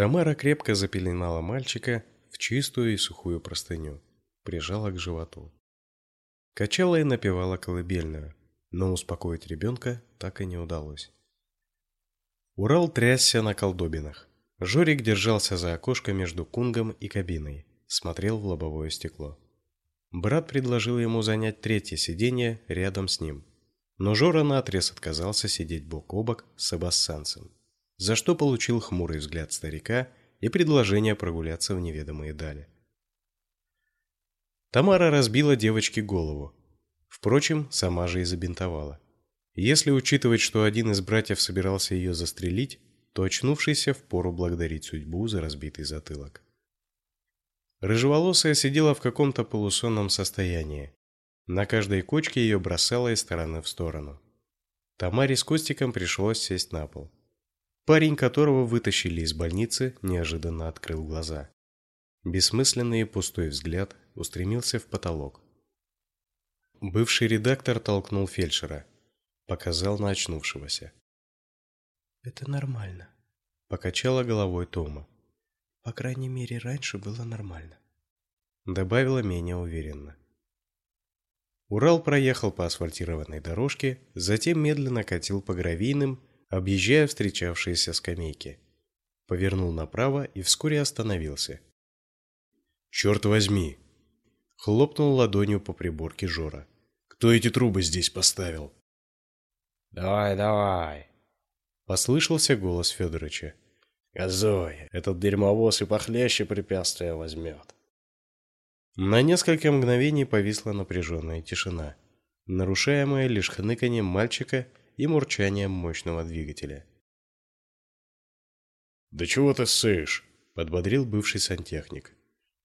Тамара крепко запеленала мальчика в чистую и сухую простыню, прижала к животу. Качала и напевала колыбельную, но успокоить ребенка так и не удалось. Урал трясся на колдобинах. Жорик держался за окошко между кунгом и кабиной, смотрел в лобовое стекло. Брат предложил ему занять третье сиденье рядом с ним, но Жора наотрез отказался сидеть бок о бок с абассанцем, за что получил хмурый взгляд старика и предложение прогуляться в неведомые дали. Тамара разбила девочке голову. Впрочем, сама же и забинтовала. Если учитывать, что один из братьев собирался ее застрелить, то очнувшийся впору благодарить судьбу за разбитый затылок. Рыжеволосая сидела в каком-то полусонном состоянии, на каждой кочке ее бросало из стороны в сторону. Тамаре с Костиком пришлось сесть на пол. Парень, которого вытащили из больницы, неожиданно открыл глаза. Бессмысленный и пустой взгляд устремился в потолок. Бывший редактор толкнул фельдшера, показал на очнувшегося. Это нормально, покачала головой Тома. По крайней мере, раньше было нормально, добавила менее уверенно. Урал проехал по асфальтированной дорожке, затем медленно катил по гравийным, объезжая встречавшиеся скамейки. Повернул направо и вскоре остановился. «Черт возьми!» Хлопнул ладонью по приборке Жора. «Кто эти трубы здесь поставил?» «Давай, давай!» Послышался голос Федоровича. «Газуй, этот дерьмовоз и похлеще препятствия возьмет!» На несколько мгновений повисла напряженная тишина, нарушаемая лишь хныканьем мальчика и мурчанием мощного двигателя. «Да чего ты ссышь?» – подбодрил бывший сантехник.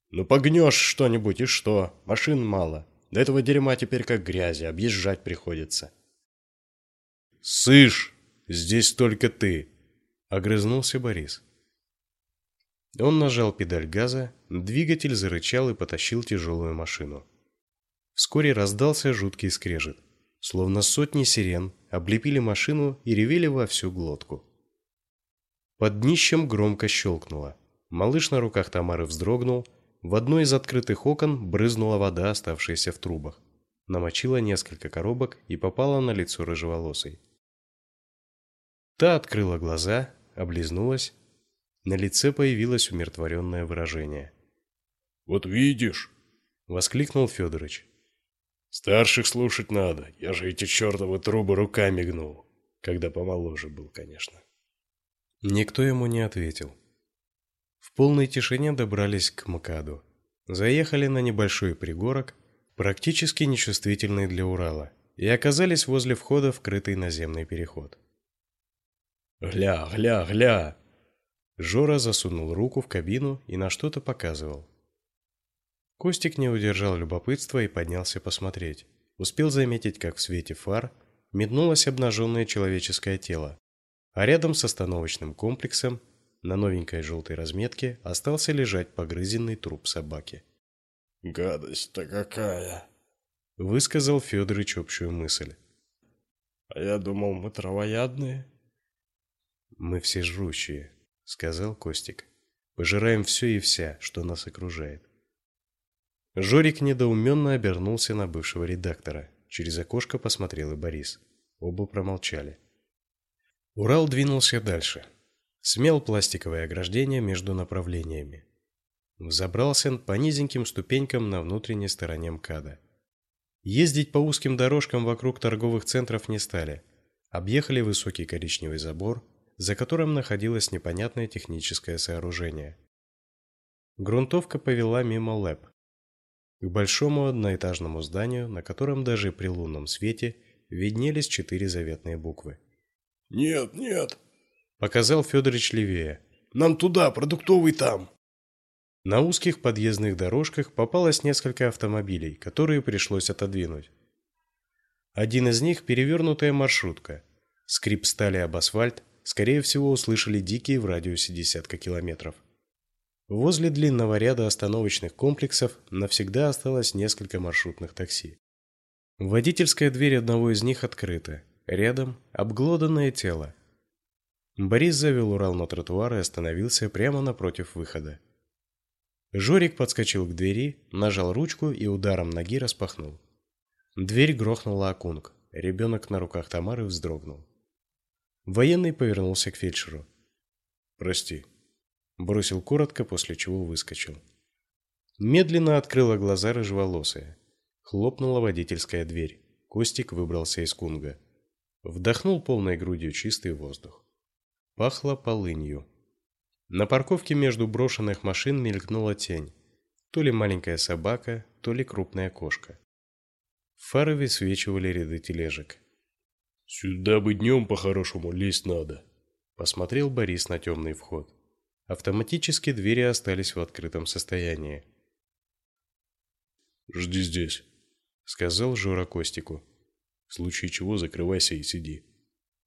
«Ну погнешь что-нибудь и что? Машин мало. До этого дерьма теперь как грязи, объезжать приходится». «Сышь! Здесь только ты!» – огрызнулся Борис. Он нажал педаль газа, двигатель зарычал и потащил тяжелую машину. Вскоре раздался жуткий скрежет, словно сотни сирен облепили машину и ревели во всю глотку. Под днищем громко щелкнуло. Малыш на руках Тамары вздрогнул, в одно из открытых окон брызнула вода, оставшаяся в трубах. Намочила несколько коробок и попала на лицо рыжеволосой. Та открыла глаза, облизнулась на лице появилось умиротворенное выражение. «Вот видишь!» — воскликнул Федорович. «Старших слушать надо. Я же эти чертовы трубы руками гнул. Когда помоложе был, конечно». Никто ему не ответил. В полной тишине добрались к МКАДу. Заехали на небольшой пригорок, практически нечувствительный для Урала, и оказались возле входа в крытый наземный переход. «Гля, гля, гля!» Жора засунул руку в кабину и на что-то показывал. Костик не удержал любопытства и поднялся посмотреть. Успел заметить, как в свете фар метнулось обнаженное человеческое тело, а рядом с остановочным комплексом на новенькой желтой разметке остался лежать погрызенный труп собаки. «Гадость-то какая!» — высказал Федорович общую мысль. «А я думал, мы травоядные». «Мы все жрущие», сказал Костик. Пожираем все и вся, что нас окружает. Жорик недоуменно обернулся на бывшего редактора. Через окошко посмотрел и Борис. Оба промолчали. Урал двинулся дальше. Смел пластиковое ограждение между направлениями. Взобрался по низеньким ступенькам на внутренней стороне МКАДа. Ездить по узким дорожкам вокруг торговых центров не стали. Объехали высокий коричневый забор, за которым находилось непонятное техническое сооружение. Грунтовка повела мимо ЛЭП, к большому одноэтажному зданию, на котором даже при лунном свете виднелись четыре заветные буквы. «Нет, нет!» – показал Федорович левее. «Нам туда, продуктовый там!» На узких подъездных дорожках попалось несколько автомобилей, которые пришлось отодвинуть. Один из них – перевернутая маршрутка. Скрип стали об асфальт, скорее всего, услышали дикие в радиусе десятка километров. Возле длинного ряда остановочных комплексов навсегда осталось несколько маршрутных такси. Водительская дверь одного из них открыта. Рядом обглоданное тело. Борис завел Урал на тротуар и остановился прямо напротив выхода. Жорик подскочил к двери, нажал ручку и ударом ноги распахнул. Дверь грохнула о кунг. Ребенок на руках Тамары вздрогнул. Военный повернулся к фельдшеру. «Прости», — бросил коротко, после чего выскочил. Медленно открыла глаза рыжеволосая. Хлопнула водительская дверь. Костик выбрался из кунга. Вдохнул полной грудью чистый воздух. Пахло полынью. На парковке между брошенных машин мелькнула тень. То ли маленькая собака, то ли крупная кошка. Фары высвечивали ряды тележек. «Сюда бы днем по-хорошему лезть надо», — посмотрел Борис на темный вход. Автоматически двери остались в открытом состоянии. «Жди здесь», — сказал Жора Костику. «В случае чего закрывайся и сиди».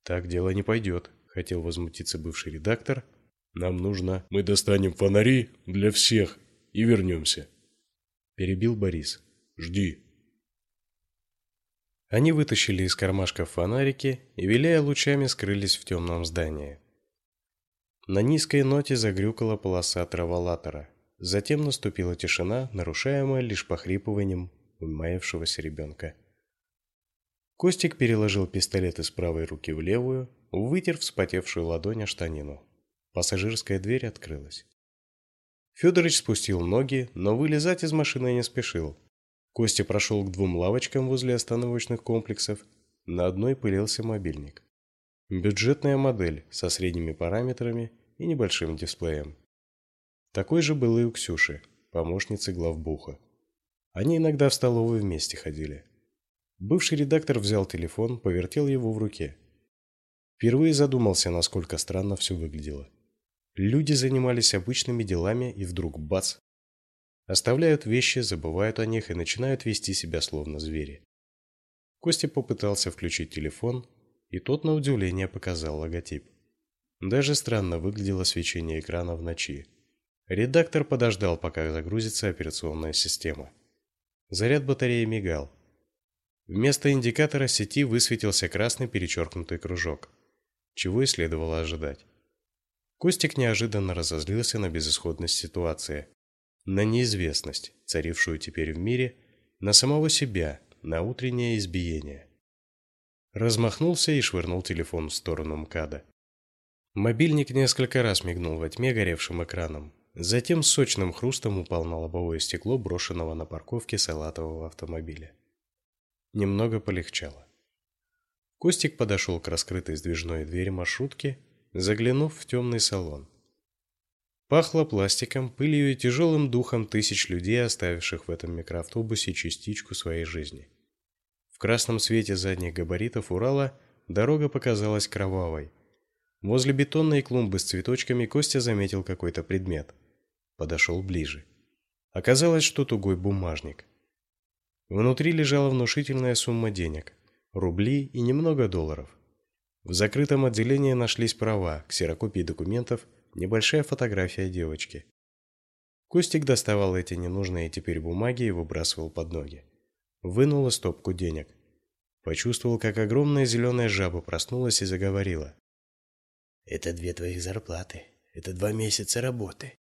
«Так дело не пойдет», хотел возмутиться бывший редактор. Нам нужно... Мы достанем фонари для всех и вернемся. Перебил Борис. Жди. Они вытащили из кармашков фонарики и, виляя лучами, скрылись в темном здании. На низкой ноте загрюкала полоса траволатора. Затем наступила тишина, нарушаемая лишь похрипыванием умаявшегося ребенка. Костик переложил пистолет из правой руки в левую, вытер вспотевшую ладонь о штанину. Пассажирская дверь открылась. Федорович спустил ноги, но вылезать из машины не спешил. Костя прошел к двум лавочкам возле остановочных комплексов. На одной пылился мобильник. Бюджетная модель со средними параметрами и небольшим дисплеем. Такой же был и у Ксюши, помощницы главбуха. Они иногда в столовую вместе ходили. Бывший редактор взял телефон, повертел его в руке. Впервые задумался, насколько странно все выглядело. Люди занимались обычными делами, и вдруг бац! Оставляют вещи, забывают о них и начинают вести себя словно звери. Костя попытался включить телефон, и тот на удивление показал логотип. Даже странно выглядело свечение экрана в ночи. Редактор подождал, пока загрузится операционная система. Заряд батареи мигал. Вместо индикатора сети высветился красный перечеркнутый кружок чего и следовало ожидать. Костик неожиданно разозлился на безысходность ситуации, на неизвестность, царившую теперь в мире, на самого себя, на утреннее избиение. Размахнулся и швырнул телефон в сторону МКАДа. Мобильник несколько раз мигнул во тьме горевшим экраном, затем с сочным хрустом упал на лобовое стекло брошенного на парковке салатового автомобиля. Немного полегчало. Костик подошел к раскрытой сдвижной двери маршрутки, заглянув в темный салон. Пахло пластиком, пылью и тяжелым духом тысяч людей, оставивших в этом микроавтобусе частичку своей жизни. В красном свете задних габаритов Урала дорога показалась кровавой. Возле бетонной клумбы с цветочками Костя заметил какой-то предмет. Подошел ближе. Оказалось, что тугой бумажник. Внутри лежала внушительная сумма денег рубли и немного долларов. В закрытом отделении нашлись права, ксерокопии документов, небольшая фотография девочки. Костик доставал эти ненужные теперь бумаги и выбрасывал под ноги. Вынул стопку денег. Почувствовал, как огромная зеленая жаба проснулась и заговорила. «Это две твоих зарплаты. Это два месяца работы».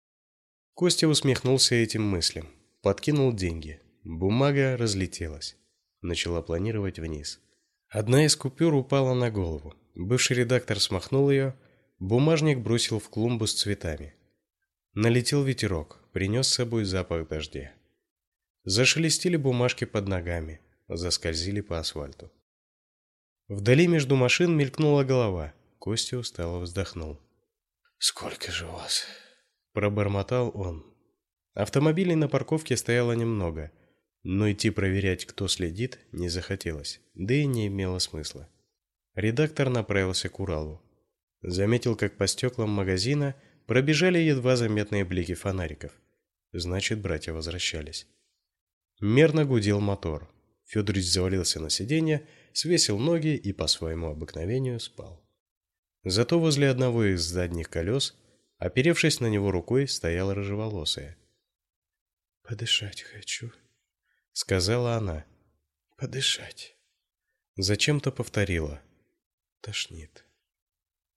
Костя усмехнулся этим мыслям. Подкинул деньги. Бумага разлетелась. Начала планировать вниз. Одна из купюр упала на голову. Бывший редактор смахнул ее, бумажник бросил в клумбу с цветами. Налетел ветерок, принес с собой запах дождя. Зашелестели бумажки под ногами, заскользили по асфальту. Вдали между машин мелькнула голова. Костя устало вздохнул. «Сколько же у вас?» Пробормотал он. Автомобилей на парковке стояло немного – но идти проверять, кто следит, не захотелось, да и не имело смысла. Редактор направился к Уралу. Заметил, как по стеклам магазина пробежали едва заметные блики фонариков. Значит, братья возвращались. Мерно гудел мотор. Федорович завалился на сиденье, свесил ноги и по своему обыкновению спал. Зато возле одного из задних колес, оперевшись на него рукой, стояла рыжеволосая. «Подышать хочу», — сказала она. «Подышать». Зачем-то повторила. «Тошнит».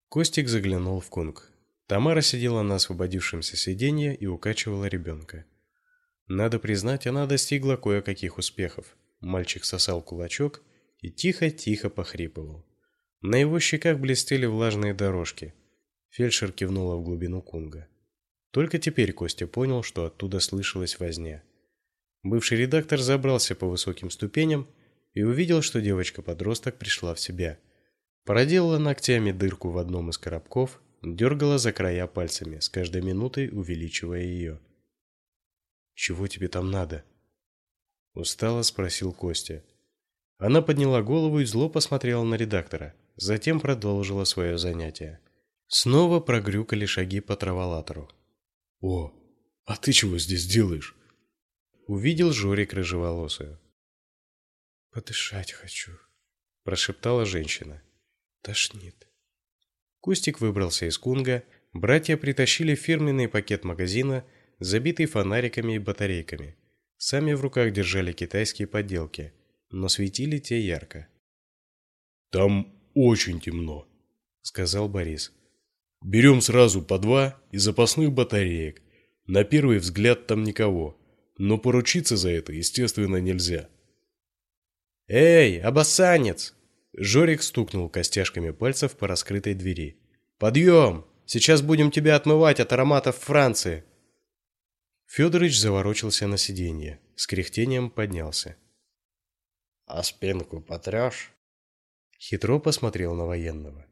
Костик заглянул в кунг. Тамара сидела на освободившемся сиденье и укачивала ребенка. Надо признать, она достигла кое-каких успехов. Мальчик сосал кулачок и тихо-тихо похрипывал. На его щеках блестели влажные дорожки. Фельдшер кивнула в глубину кунга. Только теперь Костя понял, что оттуда слышалась возня. Бывший редактор забрался по высоким ступеням и увидел, что девочка-подросток пришла в себя. Проделала ногтями дырку в одном из коробков, дергала за края пальцами, с каждой минутой увеличивая ее. «Чего тебе там надо?» Устало спросил Костя. Она подняла голову и зло посмотрела на редактора, затем продолжила свое занятие. Снова прогрюкали шаги по траволатору. «О, а ты чего здесь делаешь?» Увидел Жорик рыжеволосую. «Подышать хочу», – прошептала женщина. «Тошнит». Кустик выбрался из кунга, братья притащили фирменный пакет магазина, забитый фонариками и батарейками. Сами в руках держали китайские подделки, но светили те ярко. «Там очень темно», — сказал Борис. Берем сразу по два и запасных батареек. На первый взгляд там никого, но поручиться за это, естественно, нельзя. «Эй, обоссанец!» Жорик стукнул костяшками пальцев по раскрытой двери. «Подъем! Сейчас будем тебя отмывать от ароматов Франции!» Федорович заворочился на сиденье, с кряхтением поднялся. «А спинку потрешь?» Хитро посмотрел на военного.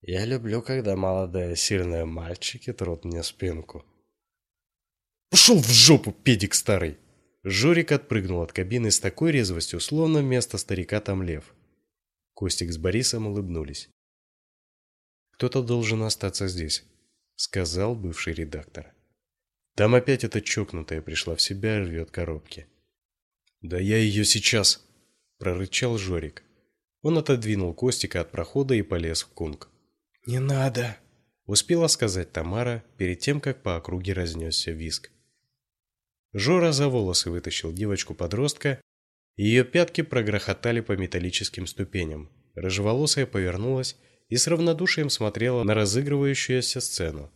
Я люблю, когда молодые сильные мальчики трут мне спинку. Пошел в жопу, педик старый! Жорик отпрыгнул от кабины с такой резвостью, словно вместо старика там лев. Костик с Борисом улыбнулись. «Кто-то должен остаться здесь», — сказал бывший редактор. «Там опять эта чокнутая пришла в себя и рвет коробки». «Да я ее сейчас!» — прорычал Жорик. Он отодвинул Костика от прохода и полез в кунг. «Не надо!» — успела сказать Тамара перед тем, как по округе разнесся визг. Жора за волосы вытащил девочку-подростка, и ее пятки прогрохотали по металлическим ступеням. Рыжеволосая повернулась и с равнодушием смотрела на разыгрывающуюся сцену.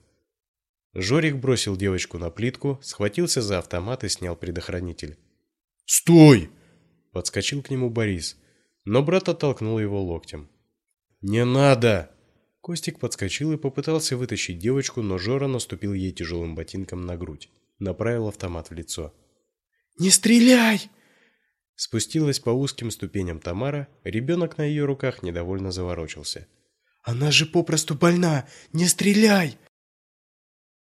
Жорик бросил девочку на плитку, схватился за автомат и снял предохранитель. «Стой!» — подскочил к нему Борис, но брат оттолкнул его локтем. «Не надо!» Костик подскочил и попытался вытащить девочку, но Жора наступил ей тяжелым ботинком на грудь, направил автомат в лицо. «Не стреляй!» Спустилась по узким ступеням Тамара, ребенок на ее руках недовольно заворочился. «Она же попросту больна! Не стреляй!»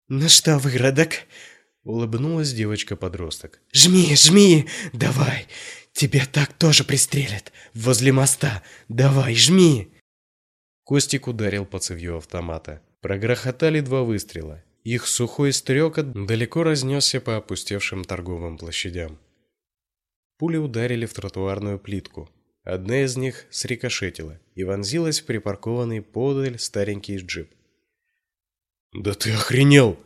«Ну что, выродок?» — улыбнулась девочка-подросток. «Жми, жми! Давай! Тебя так тоже пристрелят! Возле моста! Давай, жми!» Костик ударил по цевью автомата. Прогрохотали два выстрела. Их сухой стрекот далеко разнесся по опустевшим торговым площадям. Пули ударили в тротуарную плитку. Одна из них срикошетила и вонзилась в припаркованный подаль старенький джип. «Да ты охренел!»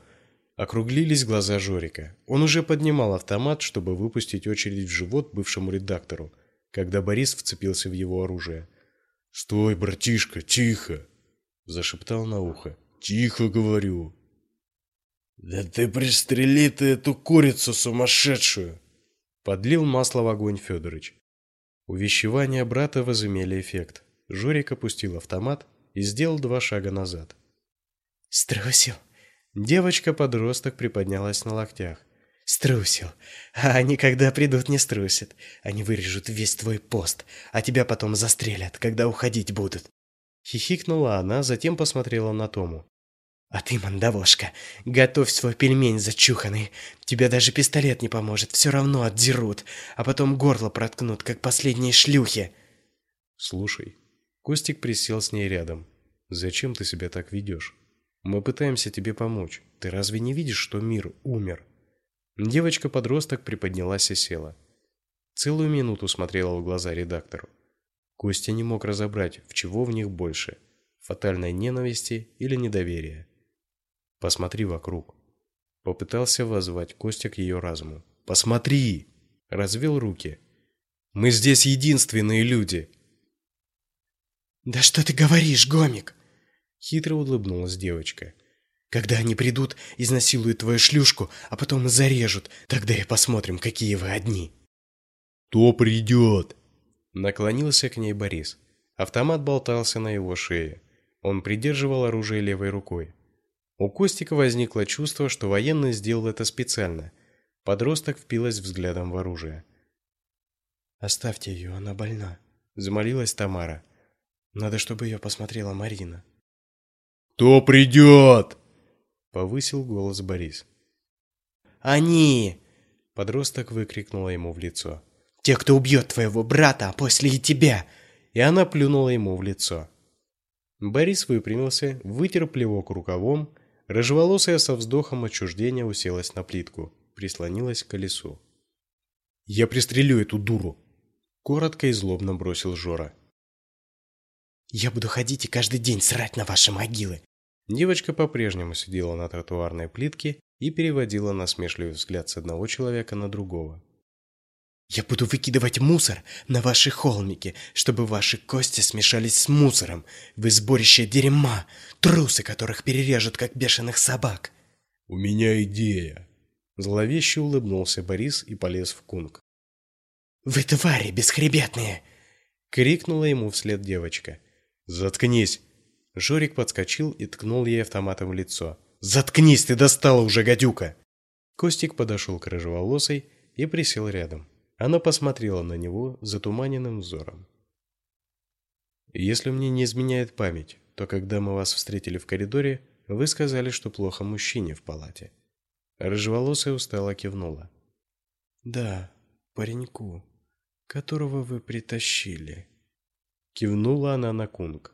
Округлились глаза Жорика. Он уже поднимал автомат, чтобы выпустить очередь в живот бывшему редактору, когда Борис вцепился в его оружие. «Стой, братишка, тихо!» — зашептал на ухо. «Тихо, говорю!» «Да ты пристрели ты эту курицу сумасшедшую!» Подлил масло в огонь Федорович. Увещевания брата возымели эффект. Жорик опустил автомат и сделал два шага назад. «Струсил!» Девочка-подросток приподнялась на локтях. Струсил. А они, когда придут, не струсят. Они вырежут весь твой пост, а тебя потом застрелят, когда уходить будут. Хихикнула она, затем посмотрела на Тому. А ты, мандавошка, готовь свой пельмень зачуханный. Тебе даже пистолет не поможет, все равно отдерут, а потом горло проткнут, как последние шлюхи. Слушай, Костик присел с ней рядом. Зачем ты себя так ведешь? Мы пытаемся тебе помочь. Ты разве не видишь, что мир умер? Девочка-подросток приподнялась и села. Целую минуту смотрела в глаза редактору. Костя не мог разобрать, в чего в них больше – фатальной ненависти или недоверия. «Посмотри вокруг». Попытался воззвать Костя к ее разуму. «Посмотри!» Развел руки. «Мы здесь единственные люди!» «Да что ты говоришь, гомик?» Хитро улыбнулась девочка. Когда они придут, изнасилуют твою шлюшку, а потом зарежут, тогда и посмотрим, какие вы одни. «Кто придет?» Наклонился к ней Борис. Автомат болтался на его шее. Он придерживал оружие левой рукой. У Костика возникло чувство, что военный сделал это специально. Подросток впилась взглядом в оружие. «Оставьте ее, она больна», — замолилась Тамара. «Надо, чтобы ее посмотрела Марина». «Кто придет?» — повысил голос Борис. «Они!» — подросток выкрикнула ему в лицо. «Те, кто убьет твоего брата, а после и тебя!» И она плюнула ему в лицо. Борис выпрямился, вытер плевок рукавом, рыжеволосая со вздохом отчуждения уселась на плитку, прислонилась к колесу. «Я пристрелю эту дуру!» Коротко и злобно бросил Жора. «Я буду ходить и каждый день срать на ваши могилы!» Девочка по-прежнему сидела на тротуарной плитке и переводила насмешливый взгляд с одного человека на другого. «Я буду выкидывать мусор на ваши холмики, чтобы ваши кости смешались с мусором. Вы сборище дерьма, трусы, которых перережут, как бешеных собак!» «У меня идея!» Зловеще улыбнулся Борис и полез в кунг. «Вы твари бесхребетные!» Крикнула ему вслед девочка. «Заткнись!» Жорик подскочил и ткнул ей автоматом в лицо. «Заткнись, ты достала уже, гадюка!» Костик подошел к рыжеволосой и присел рядом. Она посмотрела на него затуманенным взором. «Если мне не изменяет память, то когда мы вас встретили в коридоре, вы сказали, что плохо мужчине в палате». Рыжеволосая устало кивнула. «Да, пареньку, которого вы притащили». Кивнула она на кунг.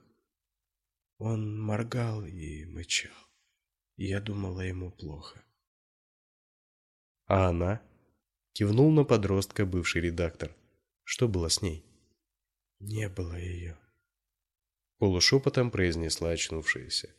Он моргал и мычал. Я думала, ему плохо. А она? Кивнул на подростка бывший редактор. Что было с ней? Не было ее. Полушепотом произнесла очнувшаяся.